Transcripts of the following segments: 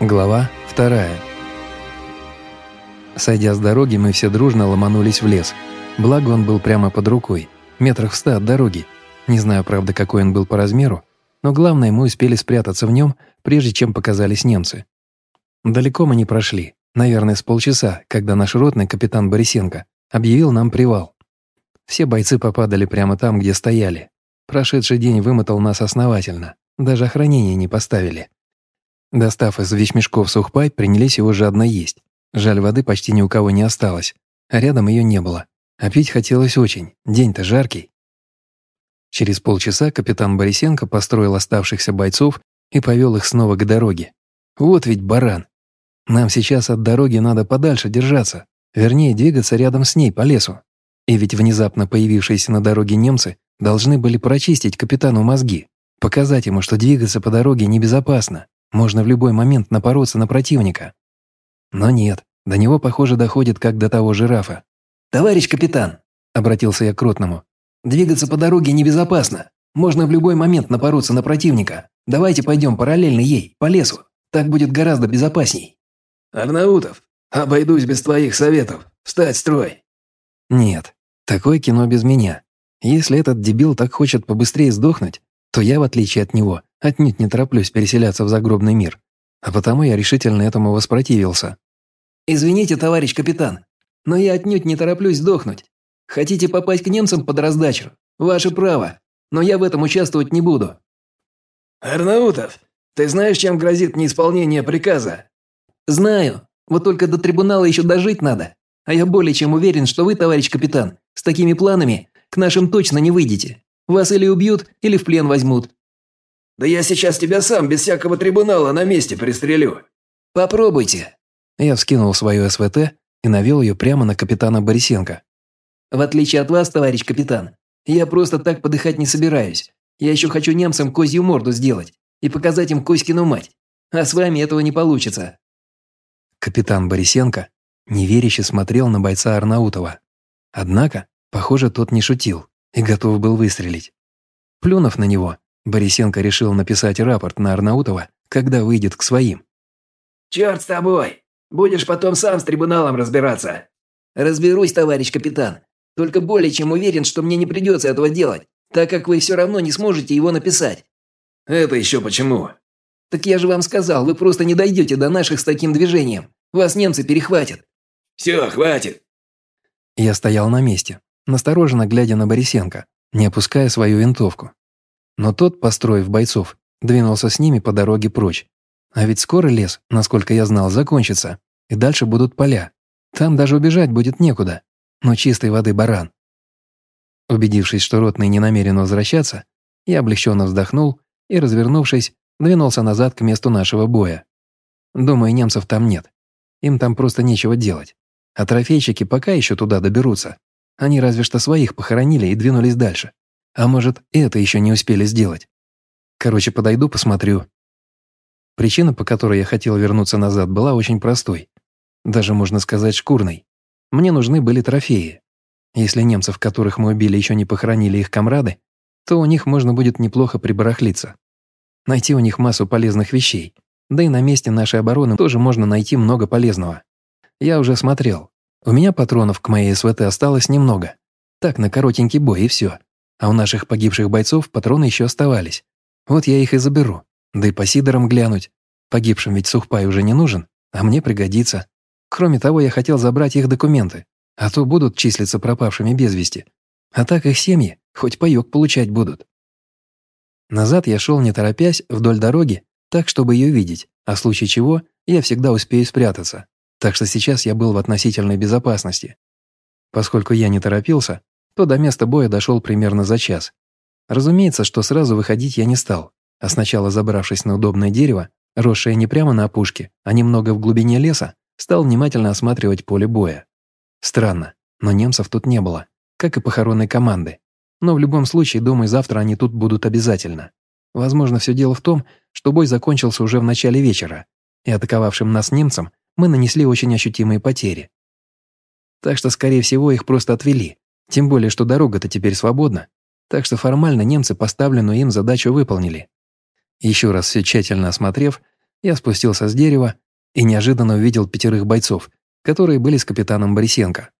Глава вторая. Сойдя с дороги, мы все дружно ломанулись в лес. Благо он был прямо под рукой, метрах в ста от дороги. Не знаю, правда, какой он был по размеру, но главное, мы успели спрятаться в нем, прежде чем показались немцы. Далеко мы не прошли, наверное, с полчаса, когда наш ротный капитан Борисенко объявил нам привал. Все бойцы попадали прямо там, где стояли. Прошедший день вымотал нас основательно, даже охранение не поставили. Достав из вещмешков сухпай, принялись его жадно есть. Жаль, воды почти ни у кого не осталось, а рядом ее не было. А пить хотелось очень, день-то жаркий. Через полчаса капитан Борисенко построил оставшихся бойцов и повел их снова к дороге. Вот ведь баран. Нам сейчас от дороги надо подальше держаться, вернее, двигаться рядом с ней по лесу. И ведь внезапно появившиеся на дороге немцы должны были прочистить капитану мозги, показать ему, что двигаться по дороге небезопасно, можно в любой момент напороться на противника. Но нет, до него, похоже, доходит как до того жирафа. «Товарищ капитан», — обратился я к Ротному, — «двигаться по дороге небезопасно. Можно в любой момент напороться на противника. Давайте пойдем параллельно ей, по лесу. Так будет гораздо безопасней». «Арнаутов, обойдусь без твоих советов. Встать, строй!» «Нет, такое кино без меня. Если этот дебил так хочет побыстрее сдохнуть, то я, в отличие от него, отнюдь не тороплюсь переселяться в загробный мир, а потому я решительно этому воспротивился. «Извините, товарищ капитан, но я отнюдь не тороплюсь сдохнуть. Хотите попасть к немцам под раздачу? Ваше право, но я в этом участвовать не буду». «Арнаутов, ты знаешь, чем грозит неисполнение приказа?» «Знаю, вот только до трибунала еще дожить надо. А я более чем уверен, что вы, товарищ капитан, с такими планами к нашим точно не выйдете. Вас или убьют, или в плен возьмут». «Да я сейчас тебя сам без всякого трибунала на месте пристрелю». «Попробуйте». Я вскинул свою СВТ и навел ее прямо на капитана Борисенко. «В отличие от вас, товарищ капитан, я просто так подыхать не собираюсь. Я еще хочу немцам козью морду сделать и показать им Коськину мать. А с вами этого не получится». Капитан Борисенко неверяще смотрел на бойца Арнаутова. Однако, похоже, тот не шутил и готов был выстрелить. Плюнув на него, Борисенко решил написать рапорт на Арнаутова, когда выйдет к своим. «Черт с тобой! Будешь потом сам с трибуналом разбираться!» «Разберусь, товарищ капитан. Только более чем уверен, что мне не придется этого делать, так как вы все равно не сможете его написать». «Это еще почему?» «Так я же вам сказал, вы просто не дойдете до наших с таким движением. Вас немцы перехватят». «Все, хватит!» Я стоял на месте, настороженно глядя на Борисенко, не опуская свою винтовку. Но тот, построив бойцов, двинулся с ними по дороге прочь. А ведь скоро лес, насколько я знал, закончится, и дальше будут поля. Там даже убежать будет некуда, но чистой воды баран. Убедившись, что ротный не намерен возвращаться, я облегченно вздохнул и, развернувшись, двинулся назад к месту нашего боя. Думаю, немцев там нет. Им там просто нечего делать. А трофейщики пока еще туда доберутся. Они разве что своих похоронили и двинулись дальше. А может, это еще не успели сделать. Короче, подойду, посмотрю. Причина, по которой я хотел вернуться назад, была очень простой. Даже, можно сказать, шкурной. Мне нужны были трофеи. Если немцев, которых мы убили, еще не похоронили их комрады, то у них можно будет неплохо прибарахлиться. Найти у них массу полезных вещей. Да и на месте нашей обороны тоже можно найти много полезного. Я уже смотрел. У меня патронов к моей СВТ осталось немного. Так, на коротенький бой и все. А у наших погибших бойцов патроны еще оставались. Вот я их и заберу. Да и по сидорам глянуть. Погибшим ведь сухпай уже не нужен, а мне пригодится. Кроме того, я хотел забрать их документы, а то будут числиться пропавшими без вести. А так их семьи хоть паёк получать будут. Назад я шел не торопясь вдоль дороги, так, чтобы ее видеть, а в случае чего я всегда успею спрятаться. Так что сейчас я был в относительной безопасности. Поскольку я не торопился, то до места боя дошел примерно за час. Разумеется, что сразу выходить я не стал, а сначала забравшись на удобное дерево, росшее не прямо на опушке, а немного в глубине леса, стал внимательно осматривать поле боя. Странно, но немцев тут не было, как и похоронной команды. Но в любом случае, думаю, завтра они тут будут обязательно. Возможно, все дело в том, что бой закончился уже в начале вечера, и атаковавшим нас немцам мы нанесли очень ощутимые потери. Так что, скорее всего, их просто отвели, тем более, что дорога-то теперь свободна, так что формально немцы поставленную им задачу выполнили. Еще раз все тщательно осмотрев, Я спустился с дерева и неожиданно увидел пятерых бойцов, которые были с капитаном Борисенко.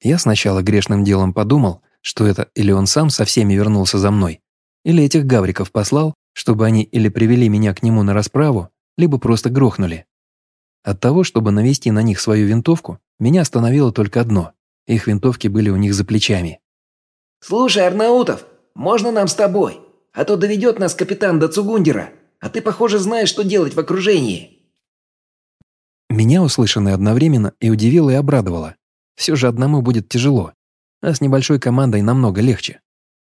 Я сначала грешным делом подумал, что это или он сам со всеми вернулся за мной, или этих гавриков послал, чтобы они или привели меня к нему на расправу, либо просто грохнули. От того, чтобы навести на них свою винтовку, меня остановило только одно. Их винтовки были у них за плечами. «Слушай, Арнаутов, можно нам с тобой? А то доведет нас капитан до Цугундера, а ты, похоже, знаешь, что делать в окружении». Меня услышанное одновременно и удивило, и обрадовало. Все же одному будет тяжело, а с небольшой командой намного легче.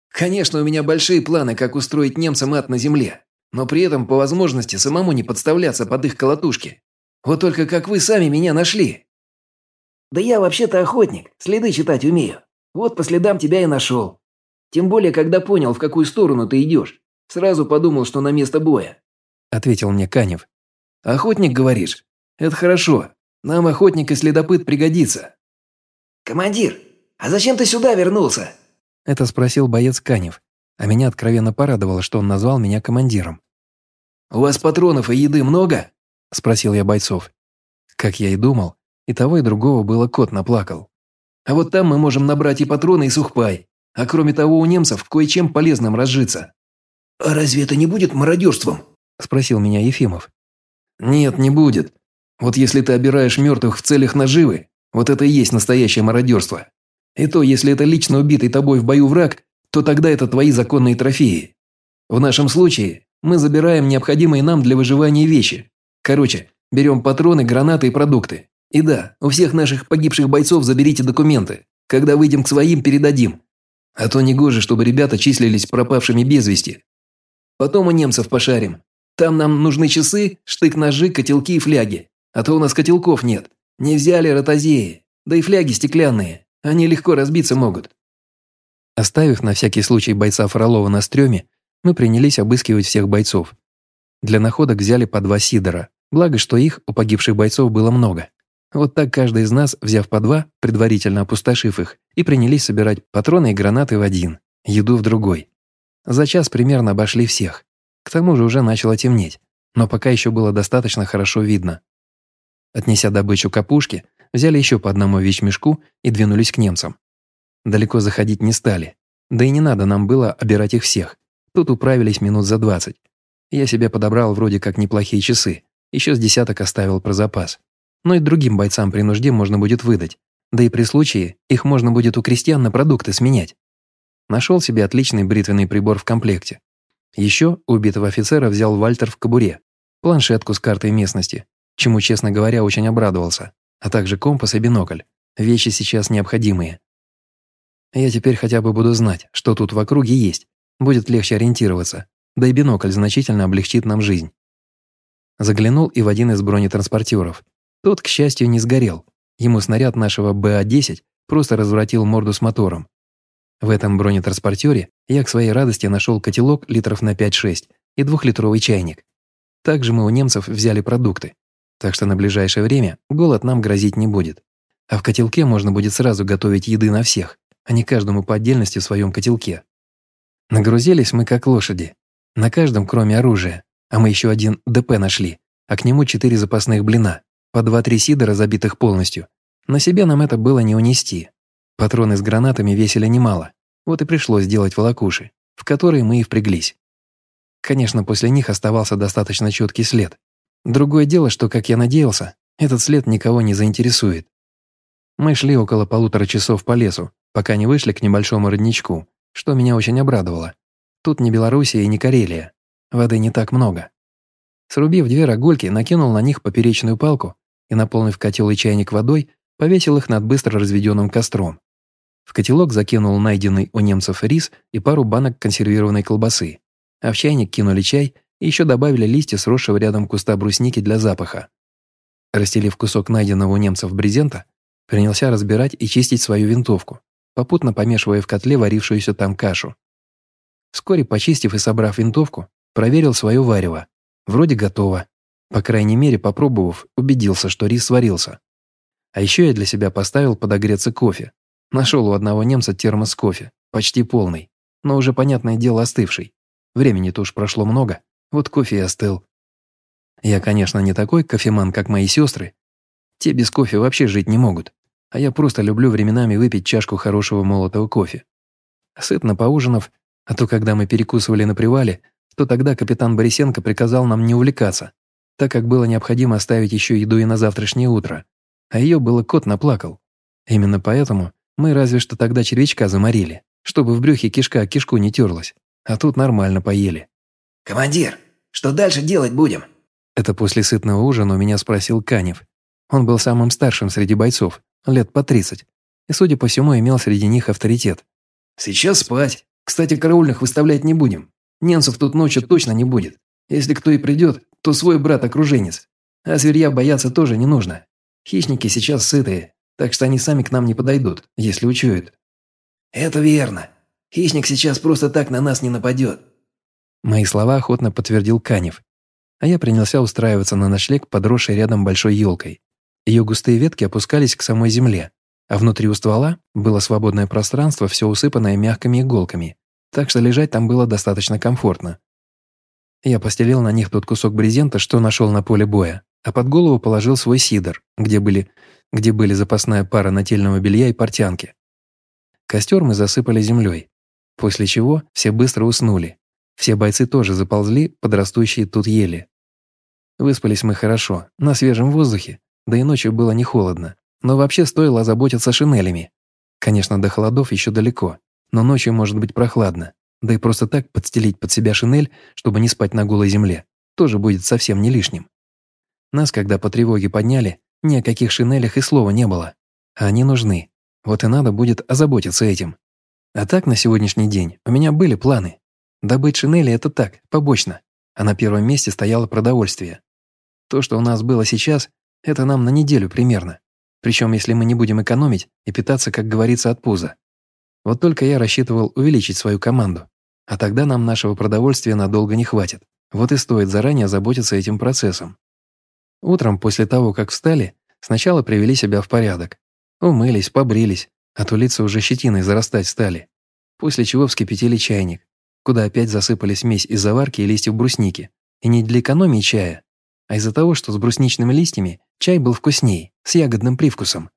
Конечно, у меня большие планы, как устроить немцам ад на земле, но при этом по возможности самому не подставляться под их колотушки. Вот только как вы сами меня нашли. Да я вообще-то охотник, следы читать умею. Вот по следам тебя и нашел. Тем более, когда понял, в какую сторону ты идешь. Сразу подумал, что на место боя. Ответил мне Канев. Охотник, говоришь? Это хорошо. Нам охотник и следопыт пригодится. Командир, а зачем ты сюда вернулся? Это спросил боец Канев, а меня откровенно порадовало, что он назвал меня командиром. «У вас патронов и еды много?» – спросил я бойцов. Как я и думал, и того, и другого было кот наплакал. «А вот там мы можем набрать и патроны, и сухпай. А кроме того, у немцев кое-чем полезным разжиться». «А разве это не будет мародерством?» – спросил меня Ефимов. «Нет, не будет. Вот если ты обираешь мертвых в целях наживы, вот это и есть настоящее мародерство. И то, если это лично убитый тобой в бою враг, то тогда это твои законные трофеи. В нашем случае мы забираем необходимые нам для выживания вещи. Короче, берем патроны, гранаты и продукты. И да, у всех наших погибших бойцов заберите документы. Когда выйдем к своим, передадим. А то не гоже, чтобы ребята числились пропавшими без вести. Потом у немцев пошарим. Там нам нужны часы, штык-ножи, котелки и фляги. А то у нас котелков нет. Не взяли ротозеи. Да и фляги стеклянные. Они легко разбиться могут». Оставив на всякий случай бойца Фролова на стреме, мы принялись обыскивать всех бойцов. Для находок взяли по два сидора, благо что их у погибших бойцов было много. Вот так каждый из нас, взяв по два, предварительно опустошив их, и принялись собирать патроны и гранаты в один, еду в другой. За час примерно обошли всех. К тому же уже начало темнеть, но пока еще было достаточно хорошо видно. Отнеся добычу к опушке, взяли еще по одному вещмешку и двинулись к немцам. Далеко заходить не стали. Да и не надо нам было обирать их всех. Тут управились минут за двадцать. Я себе подобрал вроде как неплохие часы. Еще с десяток оставил про запас. Но и другим бойцам при нужде можно будет выдать. Да и при случае их можно будет у крестьян на продукты сменять. Нашел себе отличный бритвенный прибор в комплекте. Еще убитого офицера взял Вальтер в кобуре, планшетку с картой местности, чему, честно говоря, очень обрадовался а также компас и бинокль. Вещи сейчас необходимые. Я теперь хотя бы буду знать, что тут в округе есть. Будет легче ориентироваться. Да и бинокль значительно облегчит нам жизнь. Заглянул и в один из бронетранспортеров. Тот, к счастью, не сгорел. Ему снаряд нашего БА-10 просто развратил морду с мотором. В этом бронетранспортере я к своей радости нашел котелок литров на 5-6 и двухлитровый чайник. Также мы у немцев взяли продукты. Так что на ближайшее время голод нам грозить не будет. А в котелке можно будет сразу готовить еды на всех, а не каждому по отдельности в своем котелке. Нагрузились мы как лошади. На каждом, кроме оружия. А мы еще один ДП нашли, а к нему четыре запасных блина, по два-три сидора, забитых полностью. На себе нам это было не унести. Патроны с гранатами весили немало, вот и пришлось делать волокуши, в которые мы и впряглись. Конечно, после них оставался достаточно четкий след, Другое дело, что, как я надеялся, этот след никого не заинтересует. Мы шли около полутора часов по лесу, пока не вышли к небольшому родничку, что меня очень обрадовало. Тут не Белоруссия и не Карелия. Воды не так много. Срубив две рогульки, накинул на них поперечную палку и, наполнив котел и чайник водой, повесил их над быстро разведенным костром. В котелок закинул найденный у немцев рис и пару банок консервированной колбасы, а в чайник кинули чай и еще добавили листья сросшего рядом куста брусники для запаха. Расстелив кусок найденного у немцев брезента, принялся разбирать и чистить свою винтовку, попутно помешивая в котле варившуюся там кашу. Вскоре, почистив и собрав винтовку, проверил свое варево. Вроде готово. По крайней мере, попробовав, убедился, что рис сварился. А еще я для себя поставил подогреться кофе. Нашел у одного немца термос кофе, почти полный, но уже, понятное дело, остывший. Времени-то уж прошло много. Вот кофе и остыл. Я, конечно, не такой кофеман, как мои сестры. Те без кофе вообще жить не могут. А я просто люблю временами выпить чашку хорошего молотого кофе. Сытно поужинав, а то когда мы перекусывали на привале, то тогда капитан Борисенко приказал нам не увлекаться, так как было необходимо оставить еще еду и на завтрашнее утро. А ее было кот наплакал. Именно поэтому мы разве что тогда червячка заморили, чтобы в брюхе кишка кишку не терлась. А тут нормально поели. «Командир, что дальше делать будем?» Это после сытного ужина у меня спросил Канев. Он был самым старшим среди бойцов, лет по 30, и, судя по всему, имел среди них авторитет. «Сейчас спать. Кстати, караульных выставлять не будем. Немцев тут ночью точно не будет. Если кто и придет, то свой брат-окруженец. А зверья бояться тоже не нужно. Хищники сейчас сытые, так что они сами к нам не подойдут, если учуют». «Это верно. Хищник сейчас просто так на нас не нападет». Мои слова охотно подтвердил Канев. А я принялся устраиваться на ночлег, подросшей рядом большой елкой. Ее густые ветки опускались к самой земле, а внутри у ствола было свободное пространство, все усыпанное мягкими иголками, так что лежать там было достаточно комфортно. Я постелил на них тот кусок брезента, что нашел на поле боя, а под голову положил свой сидор, где были, где были запасная пара нательного белья и портянки. Костер мы засыпали землей, после чего все быстро уснули. Все бойцы тоже заползли под растущие тут ели. Выспались мы хорошо, на свежем воздухе, да и ночью было не холодно. Но вообще стоило озаботиться шинелями. Конечно, до холодов еще далеко, но ночью может быть прохладно. Да и просто так подстелить под себя шинель, чтобы не спать на голой земле, тоже будет совсем не лишним. Нас, когда по тревоге подняли, ни о каких шинелях и слова не было. А они нужны. Вот и надо будет озаботиться этим. А так, на сегодняшний день у меня были планы. Добыть шинели – это так, побочно. А на первом месте стояло продовольствие. То, что у нас было сейчас, это нам на неделю примерно. Причем, если мы не будем экономить и питаться, как говорится, от пуза. Вот только я рассчитывал увеличить свою команду. А тогда нам нашего продовольствия надолго не хватит. Вот и стоит заранее заботиться этим процессом. Утром, после того, как встали, сначала привели себя в порядок. Умылись, побрились, а то лица уже щетиной зарастать стали. После чего вскипятили чайник, куда опять засыпали смесь из заварки и листьев брусники. И не для экономии чая, а из-за того, что с брусничными листьями чай был вкусней, с ягодным привкусом.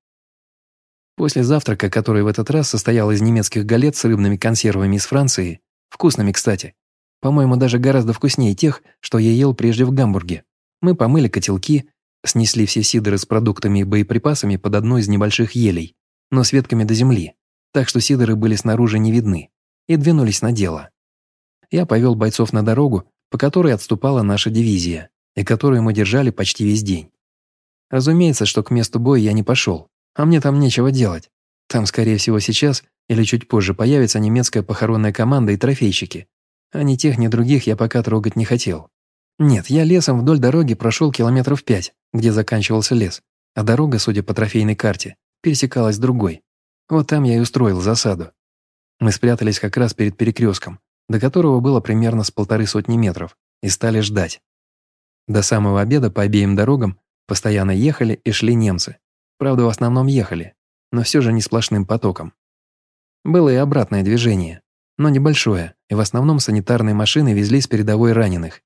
После завтрака, который в этот раз состоял из немецких галет с рыбными консервами из Франции, вкусными, кстати, по-моему, даже гораздо вкуснее тех, что я ел прежде в Гамбурге, мы помыли котелки, снесли все сидоры с продуктами и боеприпасами под одной из небольших елей, но с ветками до земли, так что сидоры были снаружи не видны, и двинулись на дело. Я повел бойцов на дорогу, по которой отступала наша дивизия, и которую мы держали почти весь день. Разумеется, что к месту боя я не пошел, а мне там нечего делать. Там, скорее всего, сейчас или чуть позже появится немецкая похоронная команда и трофейщики. А ни тех, ни других я пока трогать не хотел. Нет, я лесом вдоль дороги прошел километров пять, где заканчивался лес, а дорога, судя по трофейной карте, пересекалась другой. Вот там я и устроил засаду. Мы спрятались как раз перед перекрестком, до которого было примерно с полторы сотни метров, и стали ждать. До самого обеда по обеим дорогам постоянно ехали и шли немцы. Правда, в основном ехали, но все же не сплошным потоком. Было и обратное движение, но небольшое, и в основном санитарные машины везли с передовой раненых.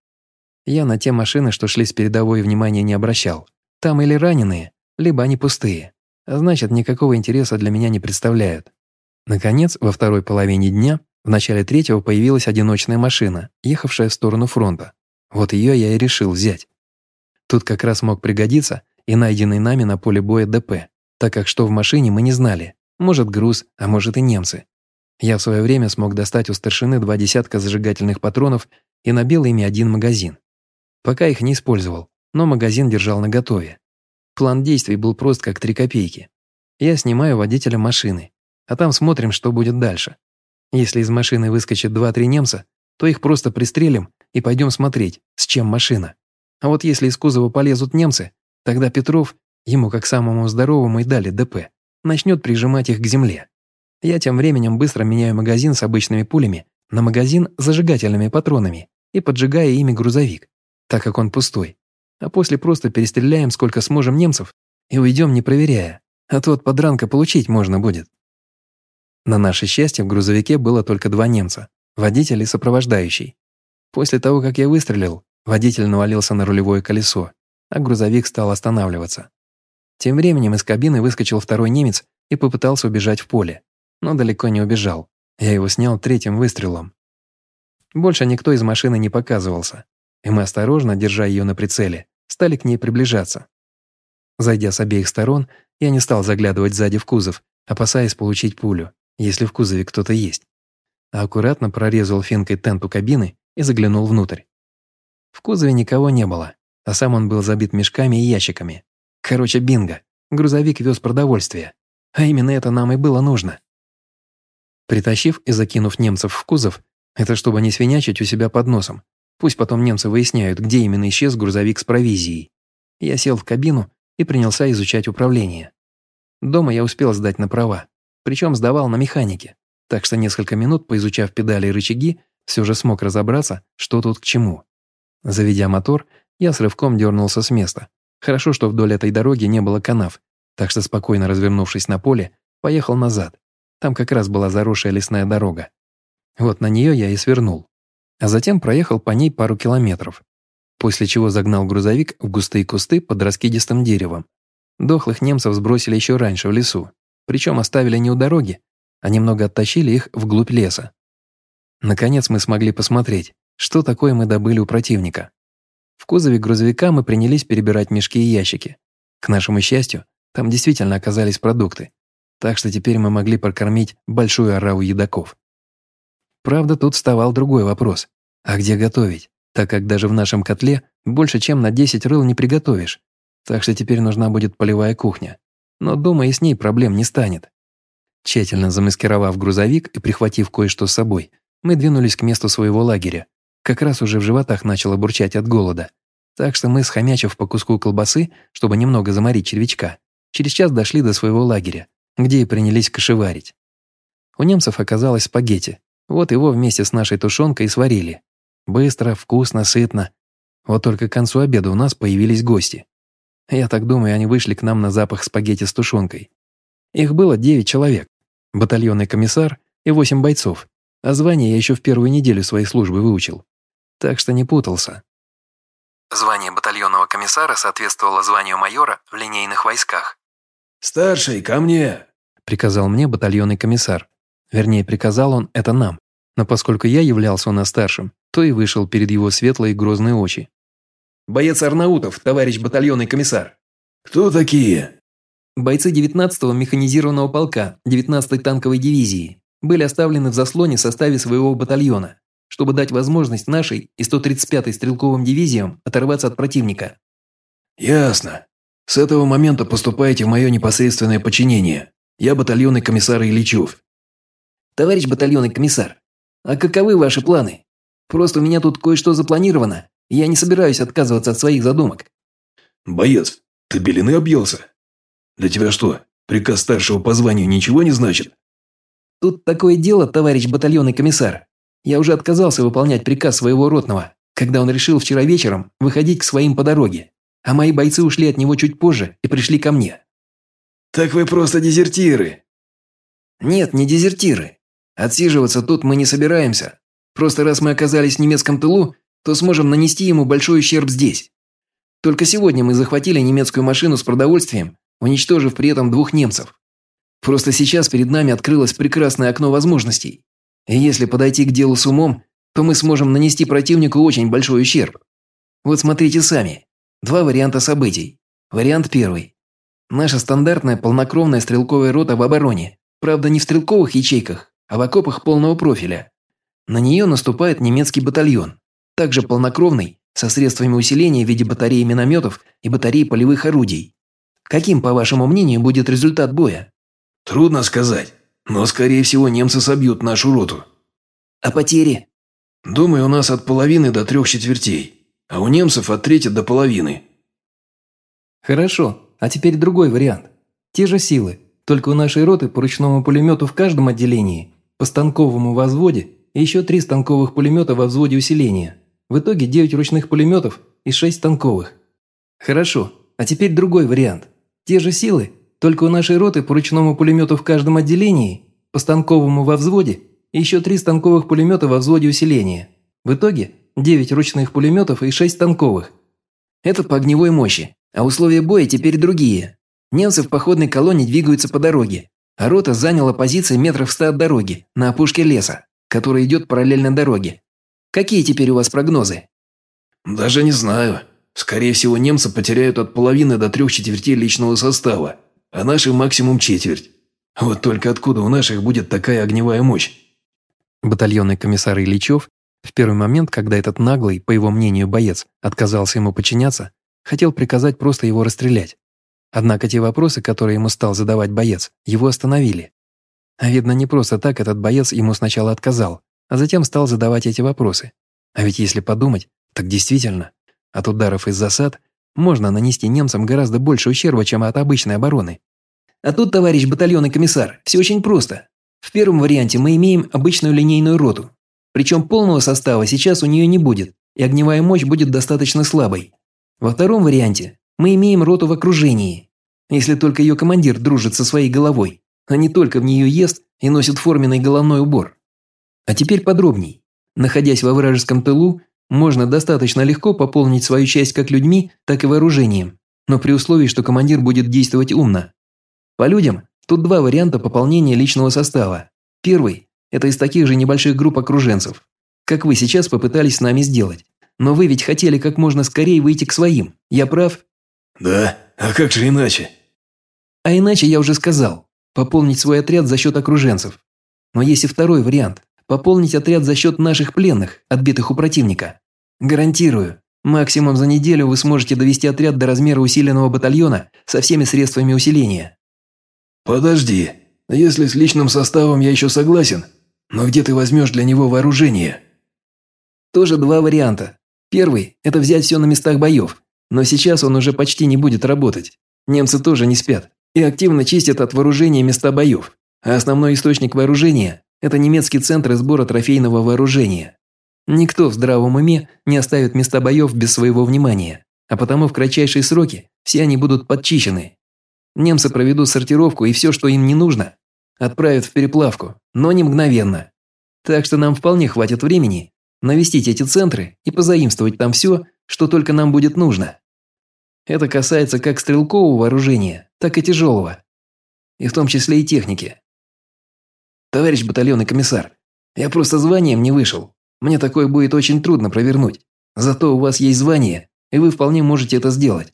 Я на те машины, что шли с передовой, внимания не обращал. Там или раненые, либо они пустые. А значит, никакого интереса для меня не представляют. Наконец, во второй половине дня, в начале третьего появилась одиночная машина, ехавшая в сторону фронта. Вот ее я и решил взять. Тут как раз мог пригодиться и найденный нами на поле боя ДП, так как что в машине мы не знали. Может груз, а может и немцы. Я в свое время смог достать у старшины два десятка зажигательных патронов и набил ими один магазин. Пока их не использовал, но магазин держал наготове. План действий был прост, как три копейки. Я снимаю водителя машины, а там смотрим, что будет дальше. Если из машины выскочит два-три немца, то их просто пристрелим и пойдем смотреть, с чем машина. А вот если из кузова полезут немцы, тогда Петров, ему как самому здоровому и дали ДП, начнет прижимать их к земле. Я тем временем быстро меняю магазин с обычными пулями на магазин с зажигательными патронами и поджигая ими грузовик, так как он пустой. А после просто перестреляем сколько сможем немцев и уйдем не проверяя, а то от подранка получить можно будет. На наше счастье в грузовике было только два немца, водитель и сопровождающий. После того, как я выстрелил, Водитель навалился на рулевое колесо, а грузовик стал останавливаться. Тем временем из кабины выскочил второй немец и попытался убежать в поле, но далеко не убежал. Я его снял третьим выстрелом. Больше никто из машины не показывался, и мы осторожно, держа ее на прицеле, стали к ней приближаться. Зайдя с обеих сторон, я не стал заглядывать сзади в кузов, опасаясь получить пулю, если в кузове кто-то есть. А аккуратно прорезал финкой тент у кабины и заглянул внутрь. В кузове никого не было, а сам он был забит мешками и ящиками. Короче, бинго. Грузовик вез продовольствие. А именно это нам и было нужно. Притащив и закинув немцев в кузов, это чтобы не свинячить у себя под носом. Пусть потом немцы выясняют, где именно исчез грузовик с провизией. Я сел в кабину и принялся изучать управление. Дома я успел сдать на права, причем сдавал на механике, так что несколько минут, поизучав педали и рычаги, все же смог разобраться, что тут к чему. Заведя мотор, я с рывком дернулся с места. Хорошо, что вдоль этой дороги не было канав, так что спокойно развернувшись на поле, поехал назад. Там как раз была заросшая лесная дорога. Вот на нее я и свернул. А затем проехал по ней пару километров, после чего загнал грузовик в густые кусты под раскидистым деревом. Дохлых немцев сбросили еще раньше в лесу, причем оставили не у дороги, а немного оттащили их вглубь леса. Наконец мы смогли посмотреть, что такое мы добыли у противника. В кузове грузовика мы принялись перебирать мешки и ящики. К нашему счастью, там действительно оказались продукты, так что теперь мы могли прокормить большую ораву едоков. Правда, тут вставал другой вопрос. А где готовить? Так как даже в нашем котле больше чем на 10 рыл не приготовишь. Так что теперь нужна будет полевая кухня. Но дома и с ней проблем не станет. Тщательно замаскировав грузовик и прихватив кое-что с собой, мы двинулись к месту своего лагеря. Как раз уже в животах начало бурчать от голода. Так что мы, схомячив по куску колбасы, чтобы немного заморить червячка, через час дошли до своего лагеря, где и принялись кошеварить. У немцев оказалось спагетти, вот его вместе с нашей тушенкой сварили. Быстро, вкусно, сытно. Вот только к концу обеда у нас появились гости. Я так думаю, они вышли к нам на запах спагетти с тушенкой. Их было девять человек. Батальонный комиссар и восемь бойцов. А звание я еще в первую неделю своей службы выучил. Так что не путался. Звание батальонного комиссара соответствовало званию майора в линейных войсках. «Старший, ко мне!» – приказал мне батальонный комиссар. Вернее, приказал он это нам. Но поскольку я являлся у нас старшим, то и вышел перед его светлые грозные очи. «Боец Арнаутов, товарищ батальонный комиссар». «Кто такие?» Бойцы 19-го механизированного полка 19-й танковой дивизии были оставлены в заслоне в составе своего батальона, чтобы дать возможность нашей и 135-й стрелковым дивизиям оторваться от противника. «Ясно. С этого момента поступаете в мое непосредственное подчинение. Я батальонный комиссар Ильичев. «Товарищ батальонный комиссар, а каковы ваши планы? Просто у меня тут кое-что запланировано, и я не собираюсь отказываться от своих задумок». «Боец, ты белины объелся? Для тебя что, приказ старшего по званию ничего не значит?» «Тут такое дело, товарищ батальонный комиссар. Я уже отказался выполнять приказ своего ротного, когда он решил вчера вечером выходить к своим по дороге, а мои бойцы ушли от него чуть позже и пришли ко мне». «Так вы просто дезертиры». «Нет, не дезертиры. Отсиживаться тут мы не собираемся. Просто раз мы оказались в немецком тылу, то сможем нанести ему большой ущерб здесь. Только сегодня мы захватили немецкую машину с продовольствием, уничтожив при этом двух немцев. Просто сейчас перед нами открылось прекрасное окно возможностей. И если подойти к делу с умом, то мы сможем нанести противнику очень большой ущерб. Вот смотрите сами. Два варианта событий. Вариант первый. Наша стандартная полнокровная стрелковая рота в обороне. Правда, не в стрелковых ячейках, а в окопах полного профиля. На нее наступает немецкий батальон, также полнокровный, со средствами усиления в виде батареи минометов и батареи полевых орудий. Каким, по вашему мнению, будет результат боя? Трудно сказать, но, скорее всего, немцы собьют нашу роту. А потери? Думаю, у нас от половины до трех четвертей, а у немцев от трети до половины. Хорошо, а теперь другой вариант. Те же силы, только у нашей роты по ручному пулемету в каждом отделении по станковому возводе и еще три станковых пулемета во взводе усиления. В итоге 9 ручных пулеметов и 6 станковых. Хорошо, а теперь другой вариант. Те же силы, только у нашей роты по ручному пулемету в каждом отделении, по станковому во взводе и еще три станковых пулемета во взводе усиления. В итоге 9 ручных пулеметов и 6 танковых. Это по огневой мощи, а условия боя теперь другие. Немцы в походной колонне двигаются по дороге, а рота заняла позиции метров ста от дороги, на опушке леса, который идет параллельно дороге. Какие теперь у вас прогнозы? Даже не знаю. Скорее всего, немцы потеряют от половины до трех четвертей личного состава, а наши максимум четверть. Вот только откуда у наших будет такая огневая мощь? Батальонный комиссар Ильичев в первый момент, когда этот наглый, по его мнению, боец отказался ему подчиняться, хотел приказать просто его расстрелять. Однако те вопросы, которые ему стал задавать боец, его остановили. А видно, не просто так этот боец ему сначала отказал, а затем стал задавать эти вопросы. А ведь если подумать, так действительно, от ударов из засад можно нанести немцам гораздо больше ущерба, чем от обычной обороны. А тут, товарищ батальонный комиссар, все очень просто. В первом варианте мы имеем обычную линейную роту. Причем полного состава сейчас у нее не будет, и огневая мощь будет достаточно слабой. Во втором варианте мы имеем роту в окружении, если только ее командир дружит со своей головой, а не только в нее ест и носит форменный головной убор. А теперь подробней. Находясь во вражеском тылу, можно достаточно легко пополнить свою часть как людьми, так и вооружением, но при условии, что командир будет действовать умно. По людям тут два варианта пополнения личного состава. Первый – это из таких же небольших групп окруженцев, как вы сейчас попытались с нами сделать. Но вы ведь хотели как можно скорее выйти к своим. Я прав? Да, а как же иначе? А иначе я уже сказал. Пополнить свой отряд за счет окруженцев. Но есть и второй вариант. Пополнить отряд за счет наших пленных, отбитых у противника. Гарантирую, максимум за неделю вы сможете довести отряд до размера усиленного батальона со всеми средствами усиления. «Подожди. Если с личным составом я еще согласен, но где ты возьмешь для него вооружение?» Тоже два варианта. Первый – это взять все на местах боев, но сейчас он уже почти не будет работать. Немцы тоже не спят и активно чистят от вооружения места боев. А основной источник вооружения – это немецкий центр сбора трофейного вооружения. Никто в здравом уме не оставит места боев без своего внимания, а потому в кратчайшие сроки все они будут подчищены Немцы проведут сортировку и все, что им не нужно, отправят в переплавку, но не мгновенно. Так что нам вполне хватит времени навестить эти центры и позаимствовать там все, что только нам будет нужно. Это касается как стрелкового вооружения, так и тяжелого. И в том числе и техники. Товарищ батальонный комиссар, я просто званием не вышел. Мне такое будет очень трудно провернуть. Зато у вас есть звание, и вы вполне можете это сделать.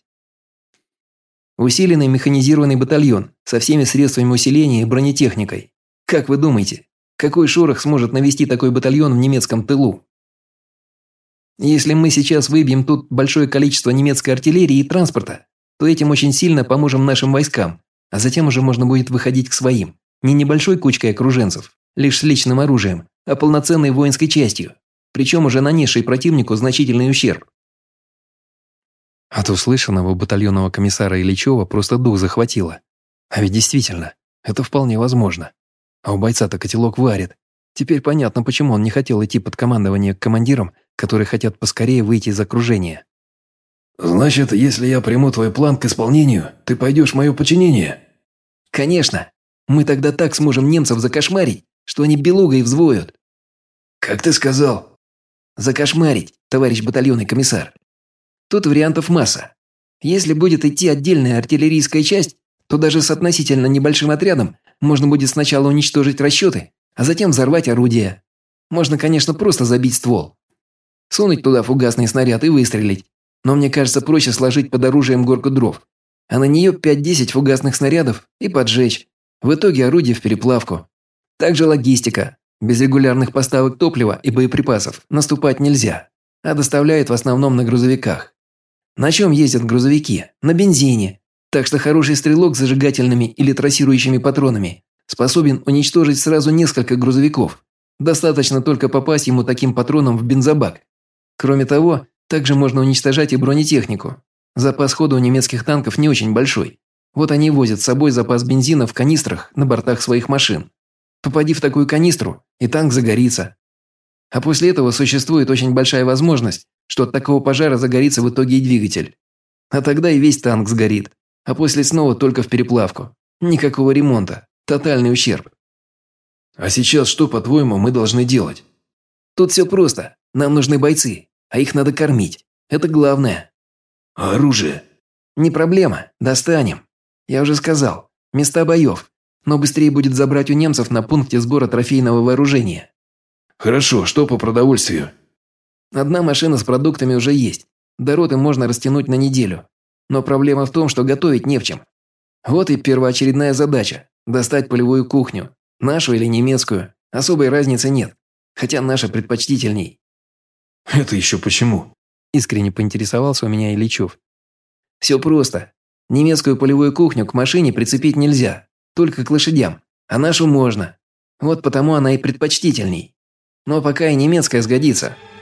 Усиленный механизированный батальон со всеми средствами усиления и бронетехникой. Как вы думаете, какой шорох сможет навести такой батальон в немецком тылу? Если мы сейчас выбьем тут большое количество немецкой артиллерии и транспорта, то этим очень сильно поможем нашим войскам, а затем уже можно будет выходить к своим. Не небольшой кучкой окруженцев, лишь с личным оружием, а полноценной воинской частью, причем уже нанесшей противнику значительный ущерб. От услышанного батальонного комиссара Ильичева просто дух захватило. А ведь действительно, это вполне возможно. А у бойца-то котелок варит. Теперь понятно, почему он не хотел идти под командование к командирам, которые хотят поскорее выйти из окружения. «Значит, если я приму твой план к исполнению, ты пойдешь в мое подчинение?» «Конечно. Мы тогда так сможем немцев закошмарить, что они белугой взвоют». «Как ты сказал?» «Закошмарить, товарищ батальонный комиссар. Тут вариантов масса. Если будет идти отдельная артиллерийская часть, то даже с относительно небольшим отрядом можно будет сначала уничтожить расчеты, а затем взорвать орудия. Можно, конечно, просто забить ствол. Сунуть туда фугасный снаряд и выстрелить. Но мне кажется, проще сложить под оружием горку дров. А на нее 5-10 фугасных снарядов и поджечь. В итоге орудие в переплавку. Также логистика. Без регулярных поставок топлива и боеприпасов наступать нельзя. А доставляют в основном на грузовиках. На чем ездят грузовики? На бензине. Так что хороший стрелок с зажигательными или трассирующими патронами способен уничтожить сразу несколько грузовиков. Достаточно только попасть ему таким патроном в бензобак. Кроме того, также можно уничтожать и бронетехнику. Запас хода у немецких танков не очень большой. Вот они возят с собой запас бензина в канистрах на бортах своих машин. Попади в такую канистру, и танк загорится. А после этого существует очень большая возможность, что от такого пожара загорится в итоге и двигатель. А тогда и весь танк сгорит. А после снова только в переплавку. Никакого ремонта. Тотальный ущерб. А сейчас что, по-твоему, мы должны делать? Тут все просто. Нам нужны бойцы. а их надо кормить. Это главное. А оружие? Не проблема, достанем. Я уже сказал, места боев. Но быстрее будет забрать у немцев на пункте сбора трофейного вооружения. Хорошо, что по продовольствию? Одна машина с продуктами уже есть. До роты можно растянуть на неделю. Но проблема в том, что готовить не в чем. Вот и первоочередная задача – достать полевую кухню. Нашу или немецкую. Особой разницы нет. Хотя наша предпочтительней. Это еще почему? Искренне поинтересовался у меня Ильичев. Все просто. Немецкую полевую кухню к машине прицепить нельзя. Только к лошадям. А нашу можно. Вот потому она и предпочтительней. Но пока и немецкая сгодится –